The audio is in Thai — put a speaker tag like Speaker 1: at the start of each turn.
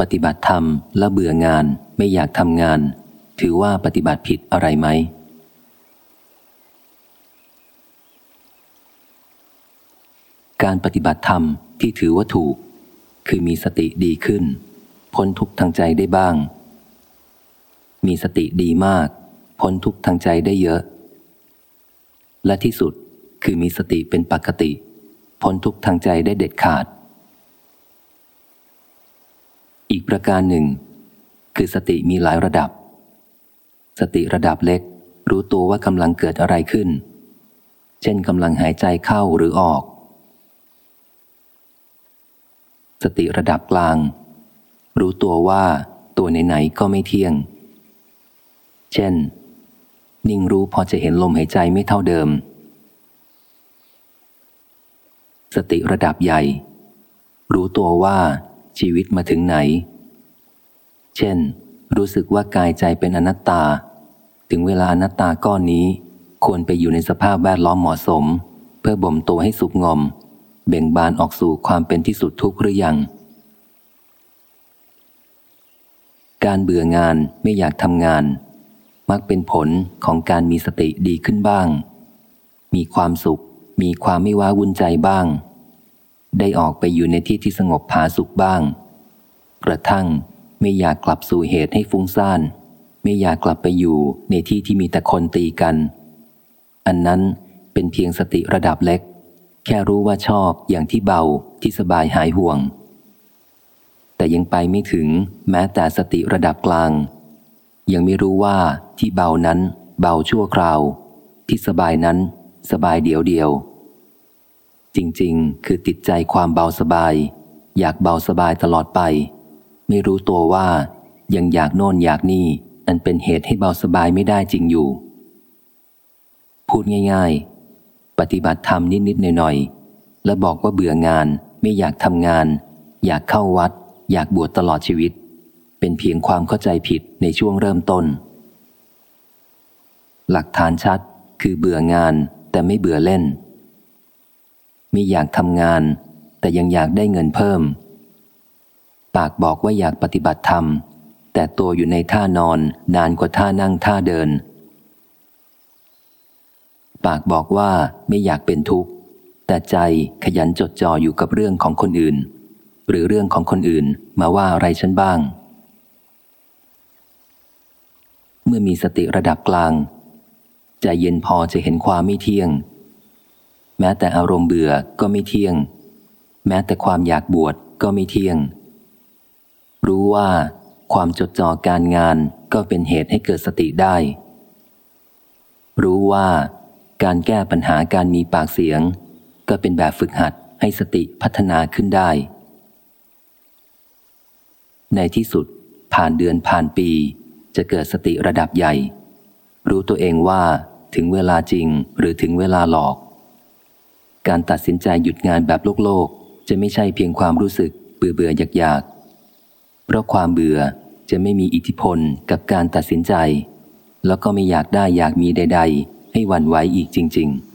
Speaker 1: ปฏิบัติธรรมและเบื่องานไม่อยากทำงาน ถือว่าปฏิบัติผิดอะไรไหม การปฏิบัติธรรมที่ถือว่าถูก คือมีสติดีขึ้น พ้นทุกทางใจได้บ้าง มีสติดีมาก พ้นทุกทางใจได้เยอะ และที่สุดคือมีสติเป็นปกติ พ้นทุกทางใจได้เด็ดขาด อีกประการหนึ่ง คือสติมีหลายระดับ สติระดับเล็ก รู้ตัวว่ากำลังเกิดอะไรขึ้น เช่นกำลังหายใจเข้าหรือออก สติระดับกลาง รู้ตัวว่าตัวไหนๆก็ไม่เที่ยง เช่น นิ่งรู้พอจะเห็นลมหายใจไม่เท่าเดิม สติระดับใหญ่ รู้ตัวว่า ชีวิตมาถึงไหน เช่น รู้สึกว่ากายใจเป็นอนัตตา ถึงเวลาอนัตตาก้อนนี้ ควรไปอยู่ในสภาพแวดล้อมเหมาะสม เพื่อบ่มตัวให้สุกงอม เบ่งบานออกสู่ความเป็นที่สุดทุกข์หรือยัง การเบื่องานไม่อยากทำงาน มักเป็นผลของการมีสติดีขึ้นบ้าง มีความสุข มีความไม่ว้าวุ่นใจบ้าง ได้ออกไปอยู่ในที่ที่สงบผาสุขบ้าง กระทั่งไม่อยากกลับสู่เหตุให้ฟุ้งซ่าน ไม่อยากกลับไปอยู่ในที่ที่มีแต่คนตีกัน อันนั้นเป็นเพียงสติระดับเล็ก แค่รู้ว่าชอบอย่างที่เบาที่สบายหายห่วง แต่ยังไปไม่ถึงแม้แต่สติระดับกลาง ยังไม่รู้ว่าที่เบานั้น เบาชั่วคราว ที่สบายนั้น สบายเดียวเดียว จริงๆ คือติดใจความเบาสบาย อยากเบาสบายตลอดไป ไม่รู้ตัวว่ายังอยากโน่นอยากนี่ อันเป็นเหตุให้เบาสบายไม่ได้จริงอยู่ พูดง่าย ๆ ปฏิบัติธรรมนิดๆหน่อยๆแล้วบอกว่าเบื่องาน ไม่อยากทำงาน อยากเข้าวัด อยากบวชตลอดชีวิต เป็นเพียงความเข้าใจผิดในช่วงเริ่มต้น หลักฐานชัดคือเบื่องานแต่ไม่เบื่อเล่น ไม่อยากทำงาน แต่ยังอยากได้เงินเพิ่ม ปากบอกว่าอยากปฏิบัติธรรม แต่ตัวอยู่ในท่านอนนานกว่าท่านั่งท่าเดิน ปากบอกว่าไม่อยากเป็นทุกข์ แต่ใจขยันจดจ่ออยู่กับเรื่องของคนอื่น หรือเรื่องของคนอื่นมาว่าอะไรฉันบ้าง เมื่อมีสติระดับกลางใจเย็นพอจะเห็นความไม่เที่ยง แม้แต่อารมณ์เบื่อก็ไม่เที่ยง แม้แต่ความอยากบวชก็ไม่เที่ยง รู้ว่าความจดจ่อการงานก็เป็นเหตุให้เกิดสติได้ รู้ว่าการแก้ปัญหาการมีปากเสียง ก็เป็นแบบฝึกหัดให้สติพัฒนาขึ้นได้ ในที่สุดผ่านเดือนผ่านปี จะเกิดสติระดับใหญ่ รู้ตัวเองว่าถึงเวลาจริงหรือถึงเวลาหลอก การตัดสินใจหยุดงานแบบโลกโลก จะไม่ใช่เพียงความรู้สึกเบื่อเบื่ออยากอยากเพราะความเบื่อจะไม่มีอิทธิพลกับการตัดสินใจ แล้วก็ไม่อยากได้อยากมีใด ๆ ให้วันไหวอีกจริง ๆ